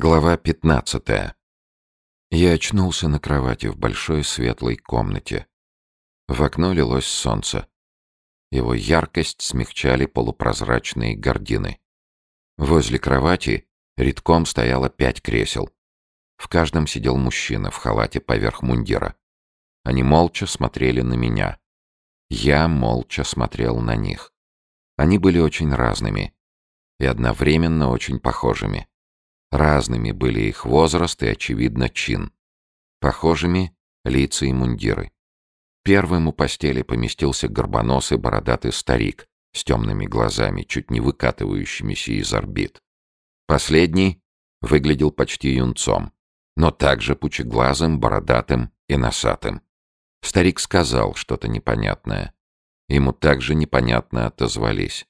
Глава 15. Я очнулся на кровати в большой светлой комнате. В окно лилось солнце. Его яркость смягчали полупрозрачные гардины. Возле кровати редком стояло пять кресел. В каждом сидел мужчина в халате поверх мундира. Они молча смотрели на меня. Я молча смотрел на них. Они были очень разными и одновременно очень похожими. Разными были их возраст и, очевидно, чин. Похожими — лица и мундиры. Первым у постели поместился горбоносый бородатый старик с темными глазами, чуть не выкатывающимися из орбит. Последний выглядел почти юнцом, но также пучеглазым, бородатым и носатым. Старик сказал что-то непонятное. Ему также непонятно отозвались.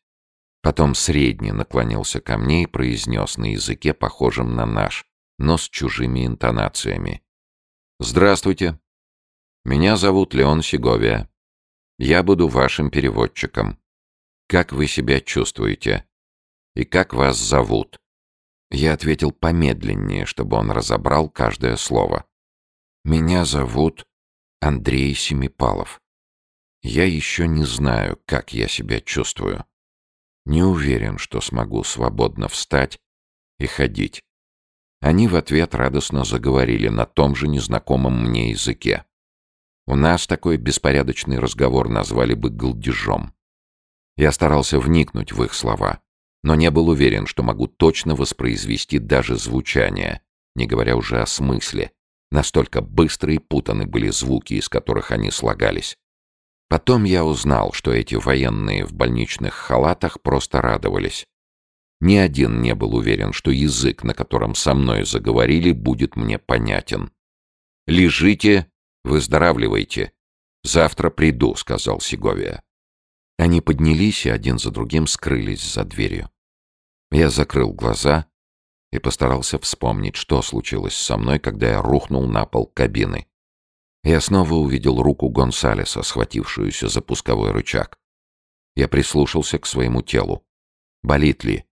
Потом средний наклонился ко мне и произнес на языке, похожем на наш, но с чужими интонациями. «Здравствуйте. Меня зовут Леон Сеговия. Я буду вашим переводчиком. Как вы себя чувствуете? И как вас зовут?» Я ответил помедленнее, чтобы он разобрал каждое слово. «Меня зовут Андрей Семипалов. Я еще не знаю, как я себя чувствую. Не уверен, что смогу свободно встать и ходить. Они в ответ радостно заговорили на том же незнакомом мне языке. У нас такой беспорядочный разговор назвали бы голдежом. Я старался вникнуть в их слова, но не был уверен, что могу точно воспроизвести даже звучание, не говоря уже о смысле. Настолько быстрые и путаны были звуки, из которых они слагались. Потом я узнал, что эти военные в больничных халатах просто радовались. Ни один не был уверен, что язык, на котором со мной заговорили, будет мне понятен. «Лежите, выздоравливайте. Завтра приду», — сказал Сеговия. Они поднялись и один за другим скрылись за дверью. Я закрыл глаза и постарался вспомнить, что случилось со мной, когда я рухнул на пол кабины. Я снова увидел руку Гонсалеса, схватившуюся за пусковой рычаг. Я прислушался к своему телу. Болит ли?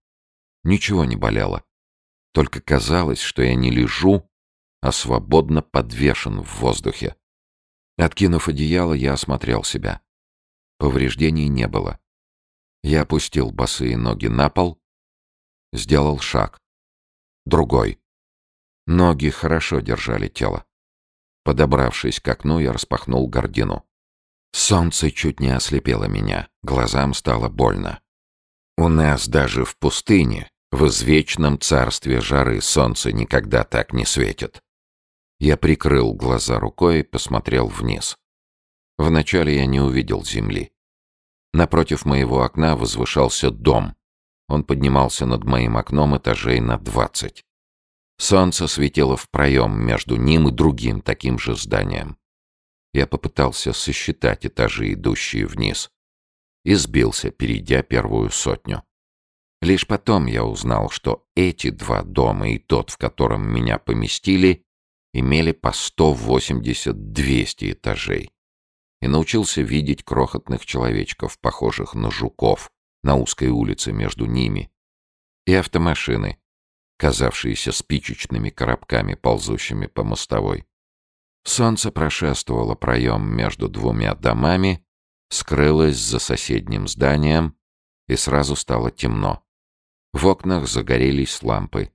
Ничего не болело. Только казалось, что я не лежу, а свободно подвешен в воздухе. Откинув одеяло, я осмотрел себя. Повреждений не было. Я опустил босые ноги на пол, сделал шаг. Другой. Ноги хорошо держали тело. Подобравшись к окну, я распахнул гордину. Солнце чуть не ослепило меня, глазам стало больно. У нас даже в пустыне, в извечном царстве жары, солнце никогда так не светит. Я прикрыл глаза рукой и посмотрел вниз. Вначале я не увидел земли. Напротив моего окна возвышался дом. Он поднимался над моим окном этажей на двадцать. Солнце светило в проем между ним и другим таким же зданием. Я попытался сосчитать этажи, идущие вниз, и сбился, перейдя первую сотню. Лишь потом я узнал, что эти два дома и тот, в котором меня поместили, имели по 180-200 этажей. И научился видеть крохотных человечков, похожих на жуков, на узкой улице между ними, и автомашины, казавшиеся спичечными коробками, ползущими по мостовой. Солнце прошествовало проем между двумя домами, скрылось за соседним зданием, и сразу стало темно. В окнах загорелись лампы,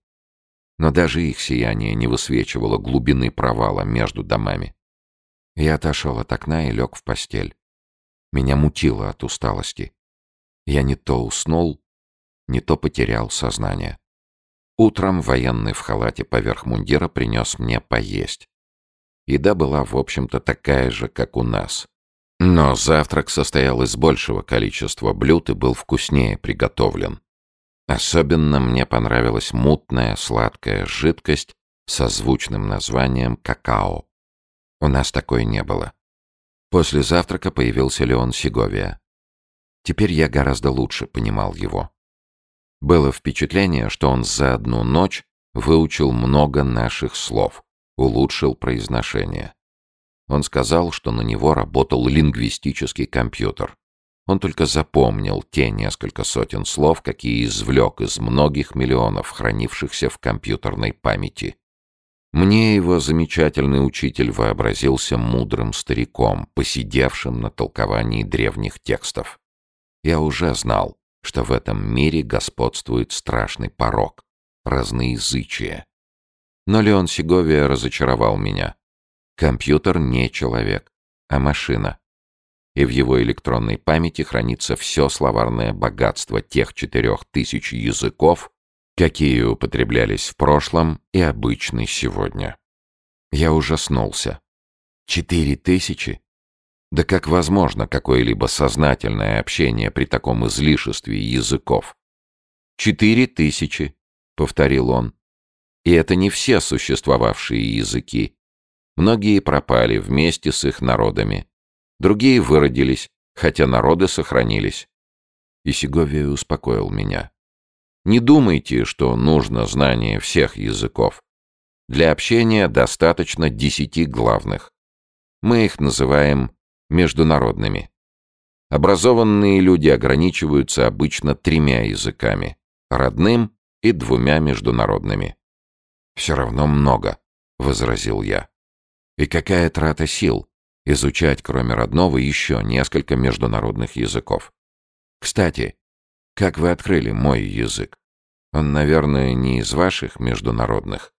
но даже их сияние не высвечивало глубины провала между домами. Я отошел от окна и лег в постель. Меня мутило от усталости. Я не то уснул, не то потерял сознание. Утром военный в халате поверх мундира принес мне поесть. Еда была, в общем-то, такая же, как у нас. Но завтрак состоял из большего количества блюд и был вкуснее приготовлен. Особенно мне понравилась мутная сладкая жидкость со звучным названием какао. У нас такой не было. После завтрака появился Леон Сеговия. Теперь я гораздо лучше понимал его. Было впечатление, что он за одну ночь выучил много наших слов, улучшил произношение. Он сказал, что на него работал лингвистический компьютер. Он только запомнил те несколько сотен слов, какие извлек из многих миллионов, хранившихся в компьютерной памяти. Мне его замечательный учитель вообразился мудрым стариком, посидевшим на толковании древних текстов. Я уже знал, что в этом мире господствует страшный порог — разноязычие. Но Леон Сеговия разочаровал меня. Компьютер не человек, а машина. И в его электронной памяти хранится все словарное богатство тех четырех тысяч языков, какие употреблялись в прошлом и обычны сегодня. Я ужаснулся. Четыре тысячи? Да как возможно какое-либо сознательное общение при таком излишестве языков? «Четыре тысячи», — повторил он. И это не все существовавшие языки. Многие пропали вместе с их народами. Другие выродились, хотя народы сохранились. И Сеговия успокоил меня. Не думайте, что нужно знание всех языков. Для общения достаточно десяти главных. Мы их называем международными. Образованные люди ограничиваются обычно тремя языками — родным и двумя международными. «Все равно много», — возразил я. «И какая трата сил изучать, кроме родного, еще несколько международных языков? Кстати, как вы открыли мой язык? Он, наверное, не из ваших международных.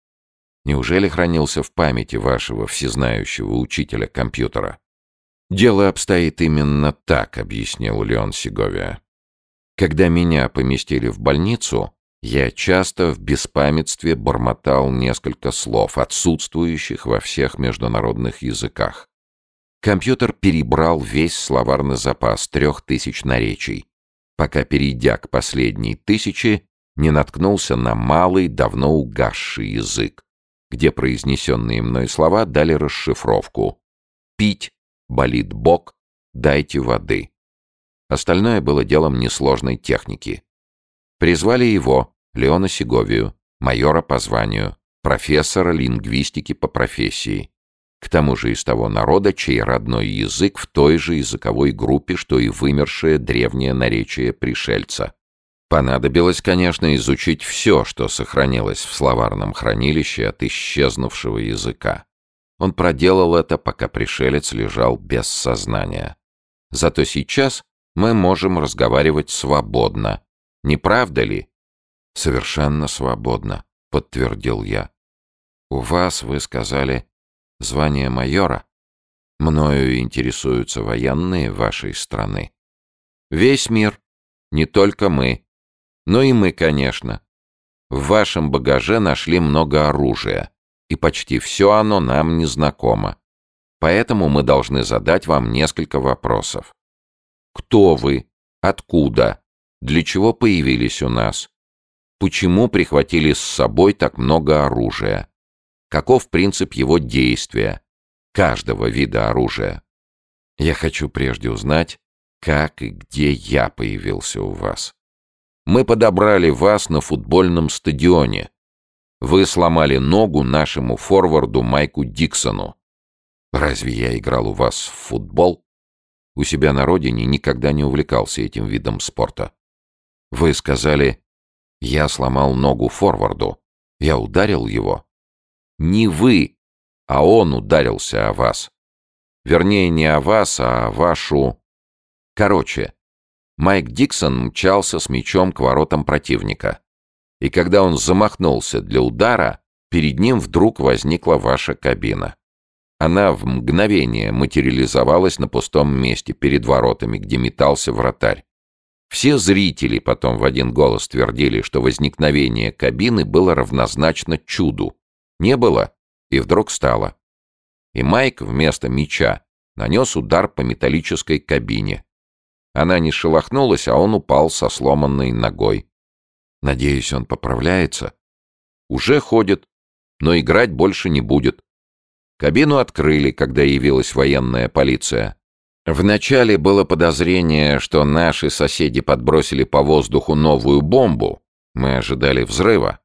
Неужели хранился в памяти вашего всезнающего учителя компьютера? «Дело обстоит именно так», — объяснил Леон Сеговия. «Когда меня поместили в больницу, я часто в беспамятстве бормотал несколько слов, отсутствующих во всех международных языках. Компьютер перебрал весь словарный запас трех тысяч наречий, пока, перейдя к последней тысяче, не наткнулся на малый, давно угасший язык, где произнесенные мной слова дали расшифровку «пить», болит бок, дайте воды. Остальное было делом несложной техники. Призвали его, Леона Сеговию, майора по званию, профессора лингвистики по профессии. К тому же из того народа, чей родной язык в той же языковой группе, что и вымершее древнее наречие пришельца. Понадобилось, конечно, изучить все, что сохранилось в словарном хранилище от исчезнувшего языка. Он проделал это, пока пришелец лежал без сознания. Зато сейчас мы можем разговаривать свободно. Не правда ли? Совершенно свободно, подтвердил я. У вас, вы сказали, звание майора. Мною интересуются военные вашей страны. Весь мир, не только мы. Но и мы, конечно. В вашем багаже нашли много оружия и почти все оно нам незнакомо. Поэтому мы должны задать вам несколько вопросов. Кто вы? Откуда? Для чего появились у нас? Почему прихватили с собой так много оружия? Каков принцип его действия? Каждого вида оружия. Я хочу прежде узнать, как и где я появился у вас. Мы подобрали вас на футбольном стадионе, вы сломали ногу нашему форварду Майку Диксону. Разве я играл у вас в футбол? У себя на родине никогда не увлекался этим видом спорта. Вы сказали, я сломал ногу форварду. Я ударил его. Не вы, а он ударился о вас. Вернее, не о вас, а о вашу... Короче, Майк Диксон мчался с мячом к воротам противника и когда он замахнулся для удара, перед ним вдруг возникла ваша кабина. Она в мгновение материализовалась на пустом месте перед воротами, где метался вратарь. Все зрители потом в один голос твердили, что возникновение кабины было равнозначно чуду. Не было, и вдруг стало. И Майк вместо меча нанес удар по металлической кабине. Она не шелохнулась, а он упал со сломанной ногой. Надеюсь, он поправляется. Уже ходит, но играть больше не будет. Кабину открыли, когда явилась военная полиция. Вначале было подозрение, что наши соседи подбросили по воздуху новую бомбу. Мы ожидали взрыва.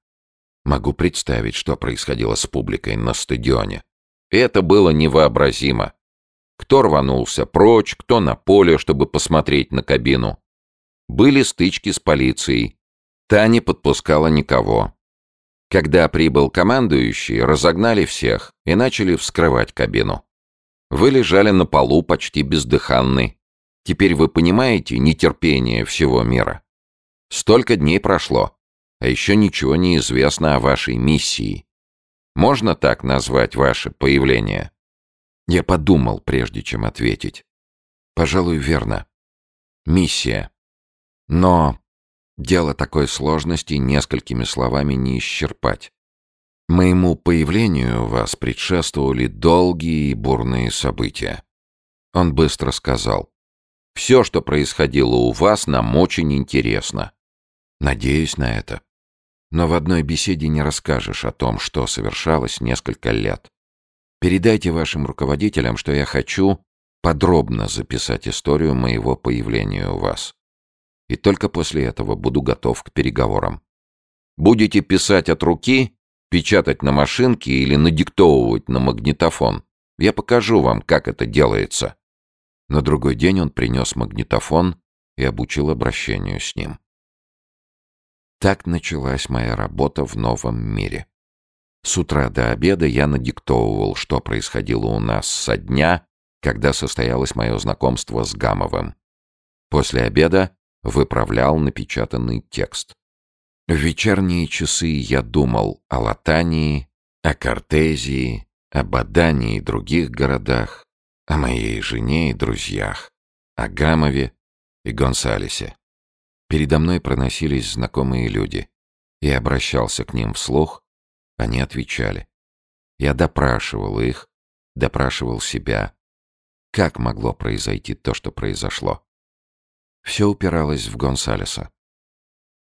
Могу представить, что происходило с публикой на стадионе. Это было невообразимо. Кто рванулся прочь, кто на поле, чтобы посмотреть на кабину. Были стычки с полицией. Та не подпускала никого. Когда прибыл командующий, разогнали всех и начали вскрывать кабину. Вы лежали на полу почти бездыханны. Теперь вы понимаете нетерпение всего мира. Столько дней прошло, а еще ничего не известно о вашей миссии. Можно так назвать ваше появление? Я подумал, прежде чем ответить. Пожалуй, верно. Миссия. Но дело такой сложности несколькими словами не исчерпать. Моему появлению вас предшествовали долгие и бурные события. Он быстро сказал. Все, что происходило у вас, нам очень интересно. Надеюсь на это. Но в одной беседе не расскажешь о том, что совершалось несколько лет. Передайте вашим руководителям, что я хочу подробно записать историю моего появления у вас. И только после этого буду готов к переговорам. Будете писать от руки, печатать на машинке или надиктовывать на магнитофон. Я покажу вам, как это делается. На другой день он принес магнитофон и обучил обращению с ним. Так началась моя работа в новом мире. С утра до обеда я надиктовывал, что происходило у нас со дня, когда состоялось мое знакомство с Гамовым. После обеда выправлял напечатанный текст. В вечерние часы я думал о Латании, о Кортезии, об Адании и других городах, о моей жене и друзьях, о Гамове и Гонсалесе. Передо мной проносились знакомые люди. Я обращался к ним вслух, они отвечали. Я допрашивал их, допрашивал себя. Как могло произойти то, что произошло? Все упиралось в Гонсалеса.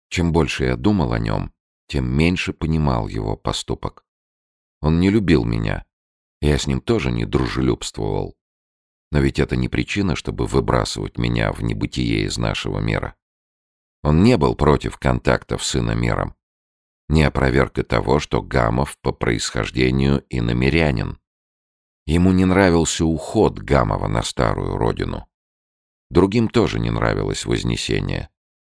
Чем больше я думал о нем, тем меньше понимал его поступок. Он не любил меня. Я с ним тоже не дружелюбствовал. Но ведь это не причина, чтобы выбрасывать меня в небытие из нашего мира. Он не был против контактов с иномером. Не опроверг того, что Гамов по происхождению иномерянин. Ему не нравился уход Гамова на старую родину. Другим тоже не нравилось Вознесение.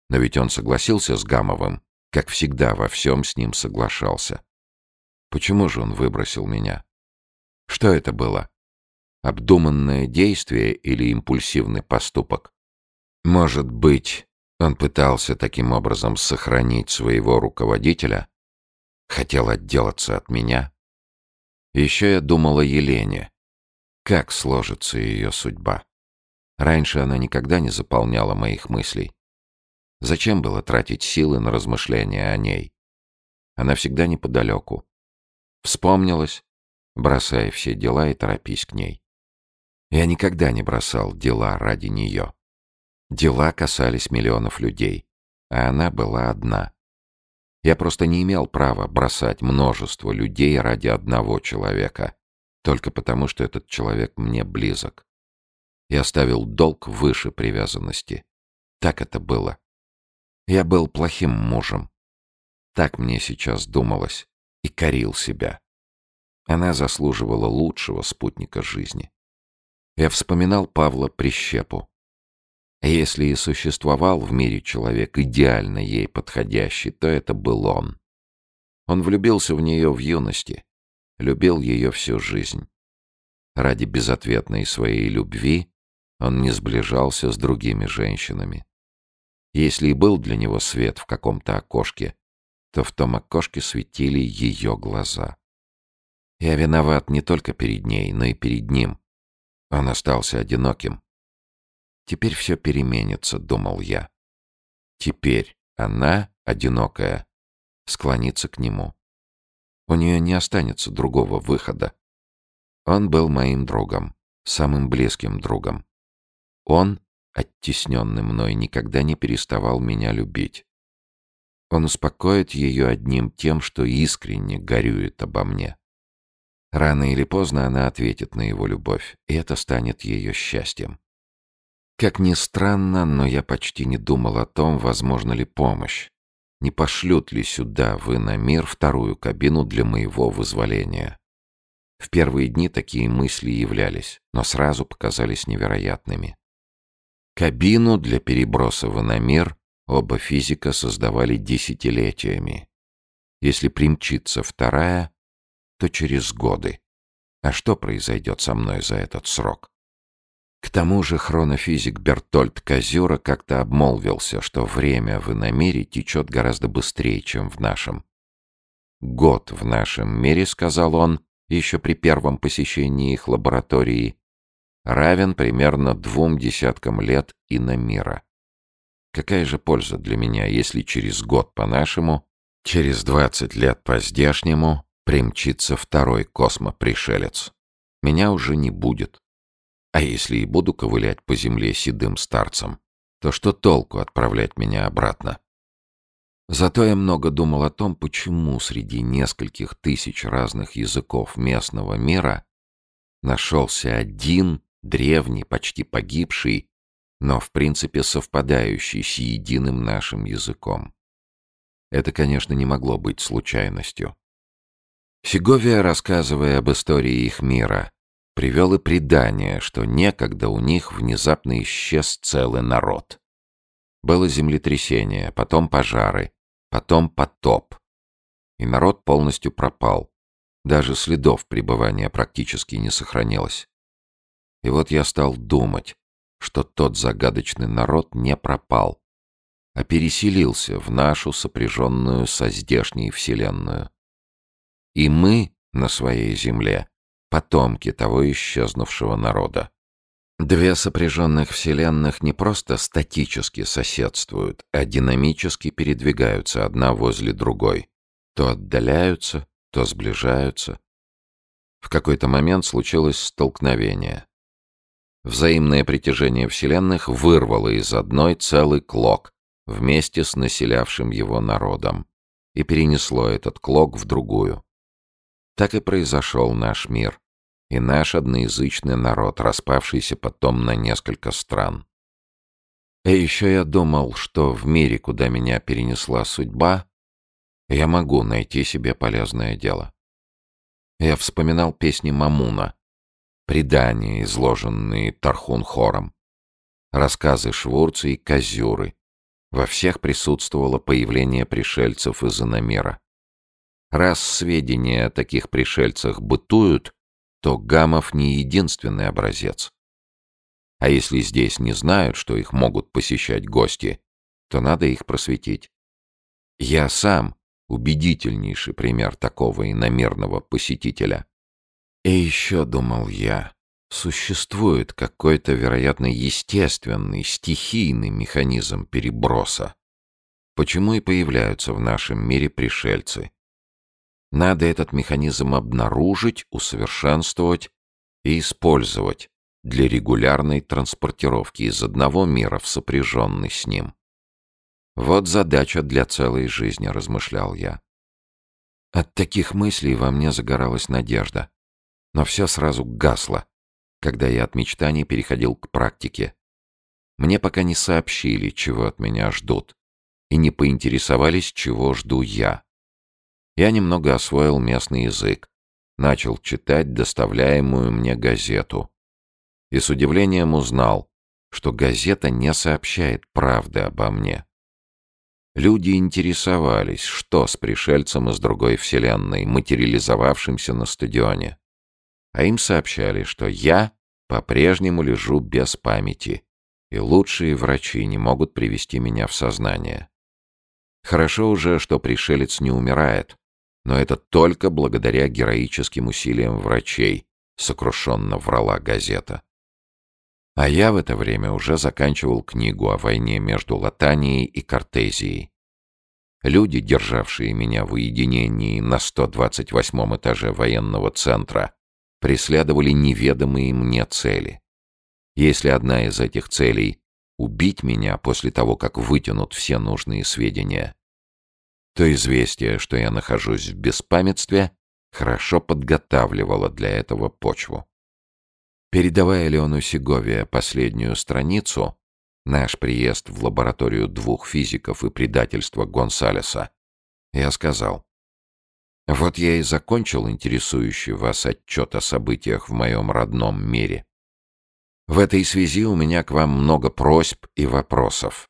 Но ведь он согласился с Гамовым, как всегда во всем с ним соглашался. Почему же он выбросил меня? Что это было? Обдуманное действие или импульсивный поступок? Может быть, он пытался таким образом сохранить своего руководителя? Хотел отделаться от меня? Еще я думал о Елене. Как сложится ее судьба? Раньше она никогда не заполняла моих мыслей. Зачем было тратить силы на размышления о ней? Она всегда неподалеку. Вспомнилась, бросая все дела и торопись к ней. Я никогда не бросал дела ради нее. Дела касались миллионов людей, а она была одна. Я просто не имел права бросать множество людей ради одного человека, только потому, что этот человек мне близок. Я ставил долг выше привязанности. Так это было. Я был плохим мужем. Так мне сейчас думалось. И корил себя. Она заслуживала лучшего спутника жизни. Я вспоминал Павла Прищепу. Если и существовал в мире человек идеально ей подходящий, то это был он. Он влюбился в нее в юности, любил ее всю жизнь. Ради безответной своей любви он не сближался с другими женщинами. Если и был для него свет в каком-то окошке, то в том окошке светили ее глаза. Я виноват не только перед ней, но и перед ним. Он остался одиноким, Теперь все переменится, думал я. Теперь она, одинокая, склонится к нему. У нее не останется другого выхода. Он был моим другом, самым близким другом. Он, оттесненный мной, никогда не переставал меня любить. Он успокоит ее одним тем, что искренне горюет обо мне. Рано или поздно она ответит на его любовь, и это станет ее счастьем. Как ни странно, но я почти не думал о том, возможно ли помощь. Не пошлют ли сюда, вы на мир, вторую кабину для моего вызволения? В первые дни такие мысли являлись, но сразу показались невероятными. Кабину для переброса в иномир оба физика создавали десятилетиями. Если примчится вторая, то через годы. А что произойдет со мной за этот срок? К тому же хронофизик Бертольд Козюра как-то обмолвился, что время в иномире течет гораздо быстрее, чем в нашем. «Год в нашем мире», — сказал он, еще при первом посещении их лаборатории, равен примерно двум десяткам лет иномира. Какая же польза для меня, если через год по-нашему, через двадцать лет по-здешнему примчится второй космопришелец? Меня уже не будет. А если и буду ковылять по земле седым старцем, то что толку отправлять меня обратно? Зато я много думал о том, почему среди нескольких тысяч разных языков местного мира нашелся один древний, почти погибший, но в принципе совпадающий с единым нашим языком. Это, конечно, не могло быть случайностью. Сеговия, рассказывая об истории их мира, привел и предание, что некогда у них внезапно исчез целый народ. Было землетрясение, потом пожары, потом потоп. И народ полностью пропал. Даже следов пребывания практически не сохранилось. И вот я стал думать, что тот загадочный народ не пропал, а переселился в нашу сопряженную со здешней вселенную. И мы на своей земле потомки того исчезнувшего народа. Две сопряженных вселенных не просто статически соседствуют, а динамически передвигаются одна возле другой. То отдаляются, то сближаются. В какой-то момент случилось столкновение. Взаимное притяжение вселенных вырвало из одной целый клок вместе с населявшим его народом и перенесло этот клок в другую. Так и произошел наш мир и наш одноязычный народ, распавшийся потом на несколько стран. И еще я думал, что в мире, куда меня перенесла судьба, я могу найти себе полезное дело. Я вспоминал песни Мамуна, предания, изложенные Тархун-хором, рассказы Швурца и Козюры. Во всех присутствовало появление пришельцев из иномера. Раз сведения о таких пришельцах бытуют, то Гамов не единственный образец. А если здесь не знают, что их могут посещать гости, то надо их просветить. Я сам убедительнейший пример такого иномерного посетителя. И еще, думал я, существует какой-то, вероятно, естественный, стихийный механизм переброса. Почему и появляются в нашем мире пришельцы? Надо этот механизм обнаружить, усовершенствовать и использовать для регулярной транспортировки из одного мира в сопряженный с ним. Вот задача для целой жизни, размышлял я. От таких мыслей во мне загоралась надежда. Но все сразу гасло, когда я от мечтаний переходил к практике. Мне пока не сообщили, чего от меня ждут, и не поинтересовались, чего жду я. Я немного освоил местный язык, начал читать доставляемую мне газету. И с удивлением узнал, что газета не сообщает правды обо мне. Люди интересовались, что с пришельцем из другой вселенной, материализовавшимся на стадионе. А им сообщали, что я по-прежнему лежу без памяти, и лучшие врачи не могут привести меня в сознание. Хорошо уже, что пришелец не умирает, но это только благодаря героическим усилиям врачей, сокрушенно врала газета. А я в это время уже заканчивал книгу о войне между Латанией и Кортезией. Люди, державшие меня в уединении на 128 этаже военного центра, преследовали неведомые мне цели. Если одна из этих целей — убить меня после того, как вытянут все нужные сведения, то известие, что я нахожусь в беспамятстве, хорошо подготавливало для этого почву. Передавая Леону Сеговия последнюю страницу, наш приезд в лабораторию двух физиков и предательство Гонсалеса, я сказал, Вот я и закончил интересующий вас отчет о событиях в моем родном мире. В этой связи у меня к вам много просьб и вопросов.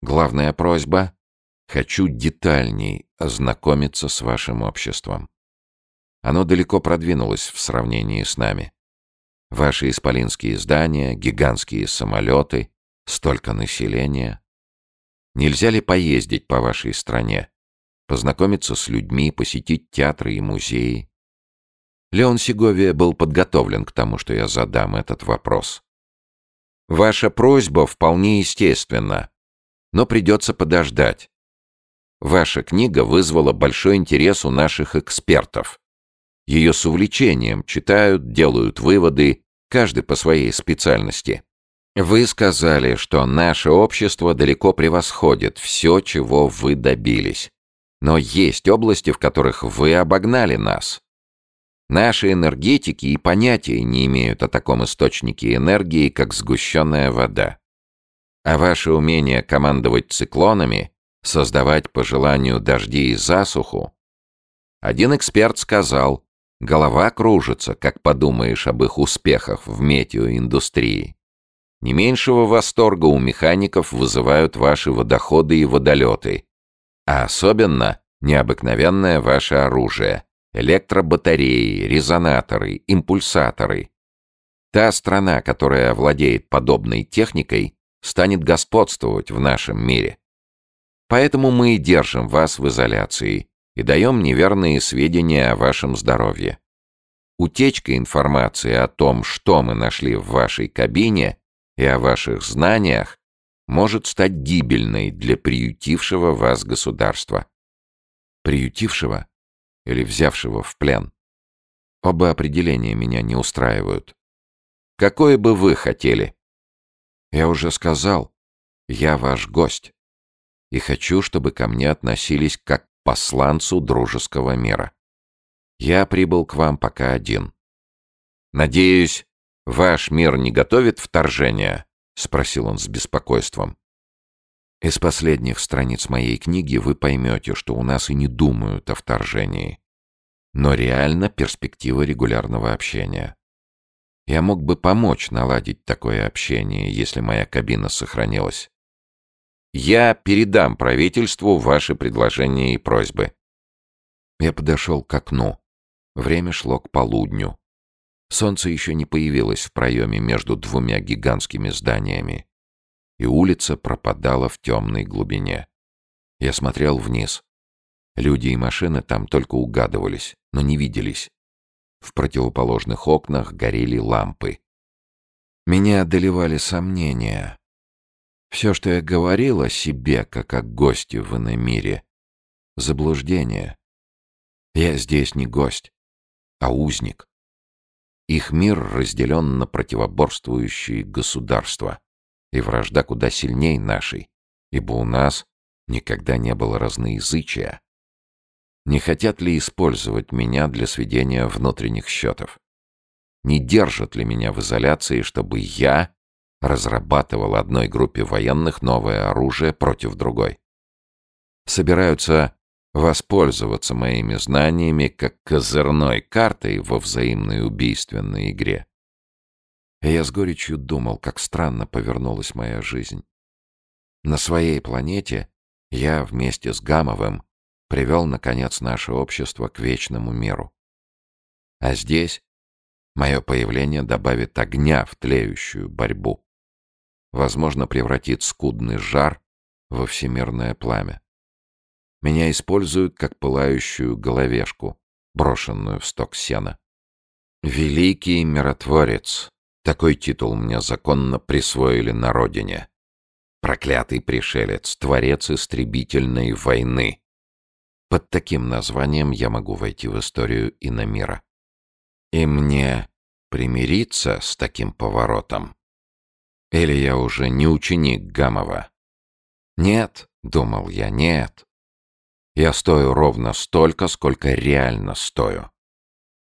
Главная просьба — хочу детальней ознакомиться с вашим обществом. Оно далеко продвинулось в сравнении с нами. Ваши исполинские здания, гигантские самолеты, столько населения. Нельзя ли поездить по вашей стране? Познакомиться с людьми, посетить театры и музеи? Леон Сеговия был подготовлен к тому, что я задам этот вопрос. Ваша просьба вполне естественна но придется подождать. Ваша книга вызвала большой интерес у наших экспертов. Ее с увлечением читают, делают выводы, каждый по своей специальности. Вы сказали, что наше общество далеко превосходит все, чего вы добились. Но есть области, в которых вы обогнали нас. Наши энергетики и понятия не имеют о таком источнике энергии, как сгущенная вода. А ваше умение командовать циклонами, создавать по желанию дожди и засуху? Один эксперт сказал, голова кружится, как подумаешь об их успехах в метеоиндустрии. Не меньшего восторга у механиков вызывают ваши водоходы и водолеты. А особенно необыкновенное ваше оружие — электробатареи, резонаторы, импульсаторы. Та страна, которая владеет подобной техникой, станет господствовать в нашем мире. Поэтому мы и держим вас в изоляции и даем неверные сведения о вашем здоровье. Утечка информации о том, что мы нашли в вашей кабине и о ваших знаниях, может стать гибельной для приютившего вас государства. Приютившего или взявшего в плен? Оба определения меня не устраивают. Какое бы вы хотели? Я уже сказал, я ваш гость. И хочу, чтобы ко мне относились как к посланцу дружеского мира. Я прибыл к вам пока один. Надеюсь, ваш мир не готовит вторжения? Спросил он с беспокойством. Из последних страниц моей книги вы поймете, что у нас и не думают о вторжении. Но реально перспектива регулярного общения. Я мог бы помочь наладить такое общение, если моя кабина сохранилась. Я передам правительству ваши предложения и просьбы. Я подошел к окну. Время шло к полудню. Солнце еще не появилось в проеме между двумя гигантскими зданиями, и улица пропадала в темной глубине. Я смотрел вниз. Люди и машины там только угадывались, но не виделись. В противоположных окнах горели лампы. Меня одолевали сомнения. Все, что я говорил о себе, как о госте в иномире — заблуждение. Я здесь не гость, а узник. Их мир разделен на противоборствующие государства, и вражда куда сильней нашей, ибо у нас никогда не было разноязычия. Не хотят ли использовать меня для сведения внутренних счетов? Не держат ли меня в изоляции, чтобы я разрабатывал одной группе военных новое оружие против другой? Собираются воспользоваться моими знаниями как козырной картой во взаимной убийственной игре. И я с горечью думал, как странно повернулась моя жизнь. На своей планете я вместе с Гамовым привел, наконец, наше общество к вечному миру. А здесь мое появление добавит огня в тлеющую борьбу. Возможно, превратит скудный жар во всемирное пламя. Меня используют как пылающую головешку, брошенную в сток сена. «Великий миротворец» — такой титул мне законно присвоили на родине. Проклятый пришелец, творец истребительной войны, под таким названием я могу войти в историю Иномира. И мне примириться с таким поворотом? Или я уже не ученик Гамова? Нет, думал я, нет. Я стою ровно столько, сколько реально стою.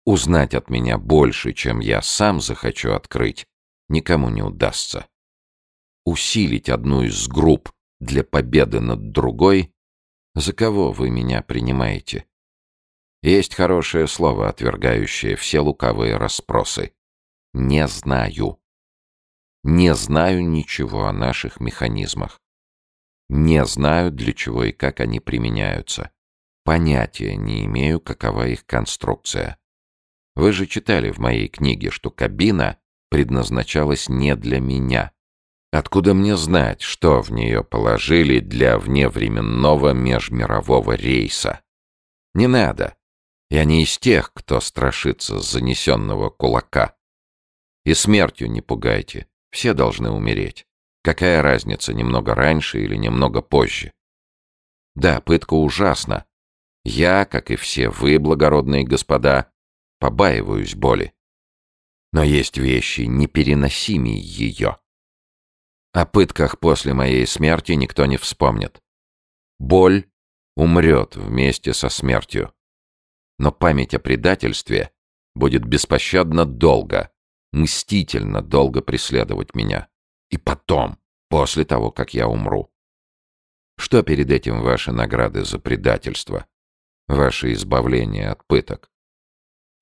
Узнать от меня больше, чем я сам захочу открыть, никому не удастся. Усилить одну из групп для победы над другой за кого вы меня принимаете? Есть хорошее слово, отвергающее все лукавые расспросы. Не знаю. Не знаю ничего о наших механизмах. Не знаю, для чего и как они применяются. Понятия не имею, какова их конструкция. Вы же читали в моей книге, что кабина предназначалась не для меня. Откуда мне знать, что в нее положили для вневременного межмирового рейса? Не надо. Я не из тех, кто страшится занесенного кулака. И смертью не пугайте. Все должны умереть. Какая разница, немного раньше или немного позже? Да, пытка ужасна. Я, как и все вы, благородные господа, побаиваюсь боли. Но есть вещи, непереносимее ее. О пытках после моей смерти никто не вспомнит. Боль умрет вместе со смертью. Но память о предательстве будет беспощадно долго мстительно долго преследовать меня. И потом, после того, как я умру. Что перед этим ваши награды за предательство? Ваше избавление от пыток?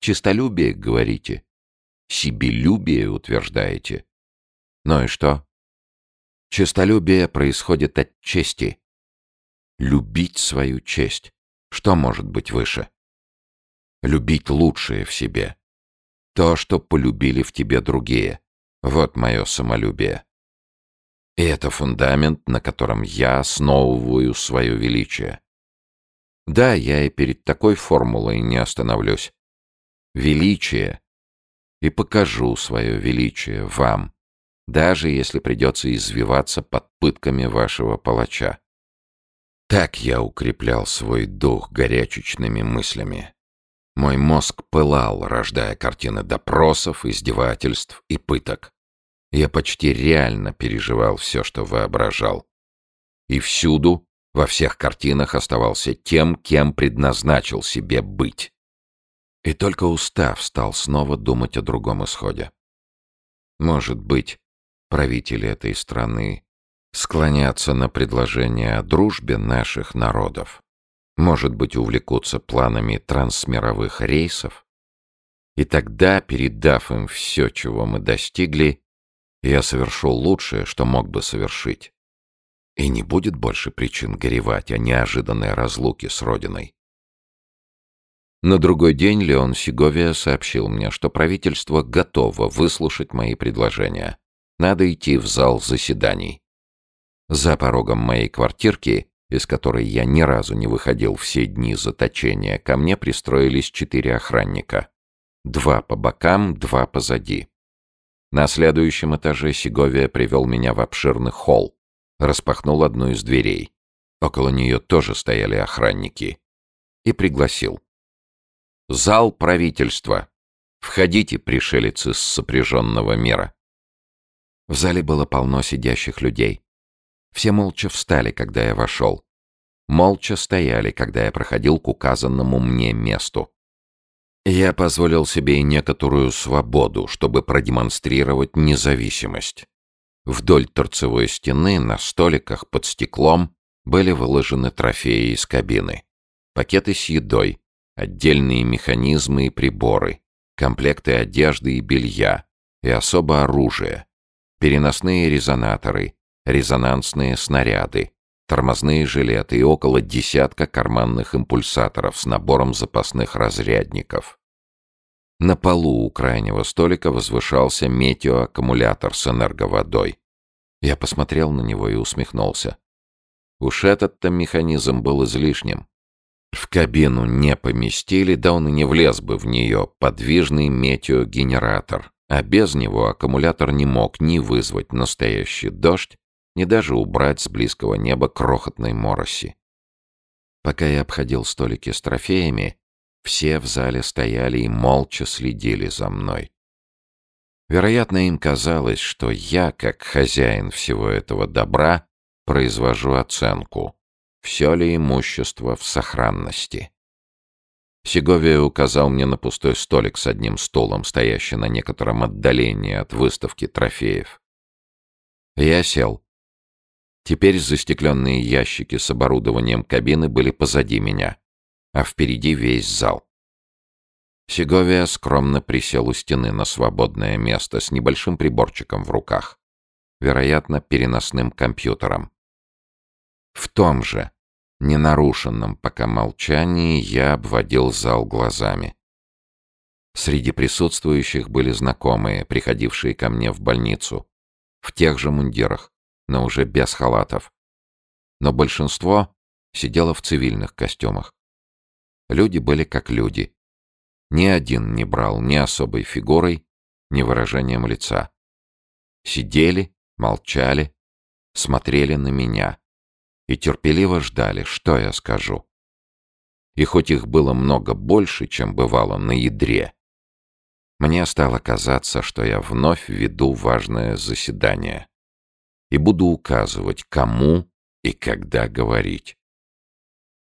Чистолюбие, говорите? Себелюбие, утверждаете? Ну и что? Чистолюбие происходит от чести. Любить свою честь. Что может быть выше? Любить лучшее в себе. То, что полюбили в тебе другие. Вот мое самолюбие. И это фундамент, на котором я основываю свое величие. Да, я и перед такой формулой не остановлюсь. Величие. И покажу свое величие вам, даже если придется извиваться под пытками вашего палача. Так я укреплял свой дух горячечными мыслями. Мой мозг пылал, рождая картины допросов, издевательств и пыток. Я почти реально переживал все, что воображал. И всюду, во всех картинах оставался тем, кем предназначил себе быть. И только устав стал снова думать о другом исходе. Может быть, правители этой страны склонятся на предложение о дружбе наших народов. Может быть, увлекутся планами трансмировых рейсов? И тогда, передав им все, чего мы достигли, я совершу лучшее, что мог бы совершить. И не будет больше причин горевать о неожиданной разлуке с родиной. На другой день Леон Сиговия сообщил мне, что правительство готово выслушать мои предложения. Надо идти в зал заседаний. За порогом моей квартирки из которой я ни разу не выходил все дни заточения, ко мне пристроились четыре охранника. Два по бокам, два позади. На следующем этаже Сеговия привел меня в обширный холл, распахнул одну из дверей. Около нее тоже стояли охранники. И пригласил. «Зал правительства. Входите, пришелец из сопряженного мира». В зале было полно сидящих людей. Все молча встали, когда я вошел. Молча стояли, когда я проходил к указанному мне месту. Я позволил себе и некоторую свободу, чтобы продемонстрировать независимость. Вдоль торцевой стены на столиках под стеклом были выложены трофеи из кабины. Пакеты с едой, отдельные механизмы и приборы, комплекты одежды и белья и особо оружие, переносные резонаторы, резонансные снаряды, тормозные жилеты и около десятка карманных импульсаторов с набором запасных разрядников. На полу у крайнего столика возвышался метеоаккумулятор с энерговодой. Я посмотрел на него и усмехнулся. Уж этот-то механизм был излишним. В кабину не поместили, да он и не влез бы в нее, подвижный метеогенератор, а без него аккумулятор не мог ни вызвать настоящий дождь, ни даже убрать с близкого неба крохотной мороси. Пока я обходил столики с трофеями, все в зале стояли и молча следили за мной. Вероятно, им казалось, что я, как хозяин всего этого добра, произвожу оценку, все ли имущество в сохранности. Сеговия указал мне на пустой столик с одним стулом, стоящий на некотором отдалении от выставки трофеев. Я сел, Теперь застекленные ящики с оборудованием кабины были позади меня, а впереди весь зал. Сеговия скромно присел у стены на свободное место с небольшим приборчиком в руках, вероятно, переносным компьютером. В том же, ненарушенном пока молчании, я обводил зал глазами. Среди присутствующих были знакомые, приходившие ко мне в больницу, в тех же мундирах, но уже без халатов. Но большинство сидело в цивильных костюмах. Люди были как люди. Ни один не брал ни особой фигурой, ни выражением лица. Сидели, молчали, смотрели на меня и терпеливо ждали, что я скажу. И хоть их было много больше, чем бывало на ядре, мне стало казаться, что я вновь веду важное заседание и буду указывать, кому и когда говорить.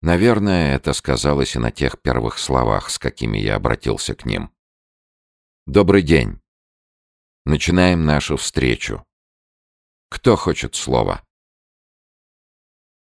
Наверное, это сказалось и на тех первых словах, с какими я обратился к ним. «Добрый день. Начинаем нашу встречу. Кто хочет слова?»